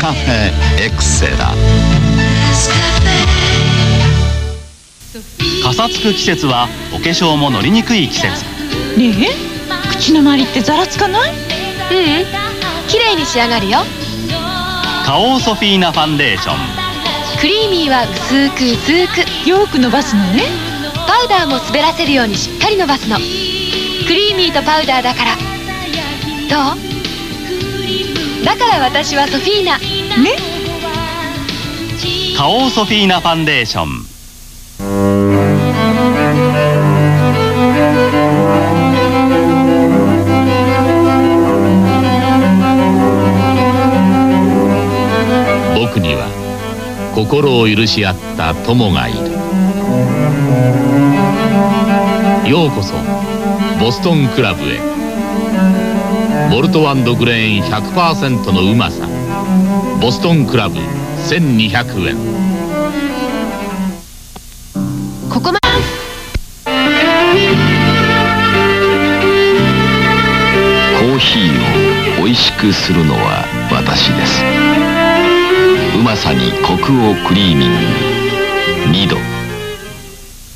カフェエクセラさつく季節はお化粧も乗りにくい季節。ねえ口の周りってざらつかない？うん綺麗に仕上がるよ。花王ソフィーナファンデーション。クリーミーは薄く薄く。よく伸ばすのね。パウダーも滑らせるようにしっかり伸ばすの。クリーミーとパウダーだから。どう？だから私はソフィーナ。ね。花王ソフィーナファンデーションには心を許し合った友がいる。ようこそボストンクラブへ。ボルトグレーン100%のうまさ。ボストンクラブ1200円。ここまコーヒーを美味しくするのは私ですさにコクをクリーミング。2度。